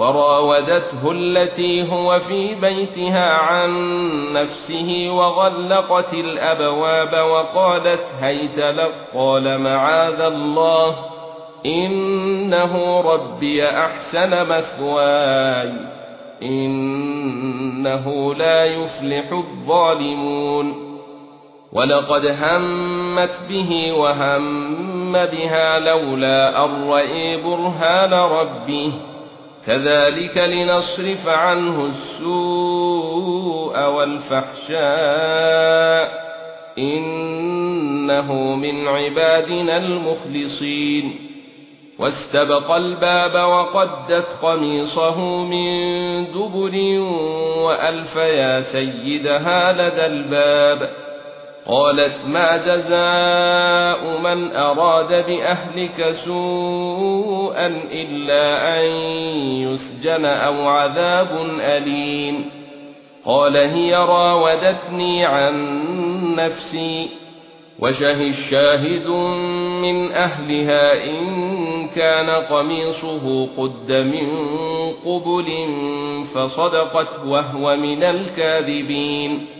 وراودته التي هو في بيتها عن نفسه وغلقت الأبواب وقالت هيت لك قال معاذ الله إنه ربي أحسن مثواي إنه لا يفلح الظالمون. ولقد همت به وهم بها لولا أن رأي برهان ربه. كذلك لنصرف عنه السوء والفحشاء إنه من عبادنا المخلصين. واستبق الباب وقدت قميصه من دبر وألف يا سيدها لدى الباب. قالت ما جزاء من أراد بأهلك سوءا إلا أن يسجن أو عذاب أليم. قال هي راودتني عن نفسي وشه الشاهد من أهلها إن كان قميصه قد من قبل فصدقت وهو من الكاذبين.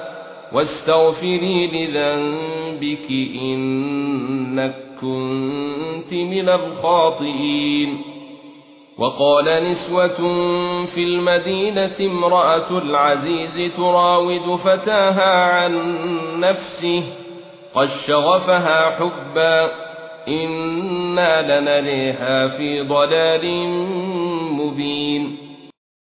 واستغفري لذنبك إنك كنت من الخاطئين. وقال نسوة في المدينة امرأة العزيز تراود فتاها عن نفسه قد شغفها حبا إنا لنريها في ضلال مبين.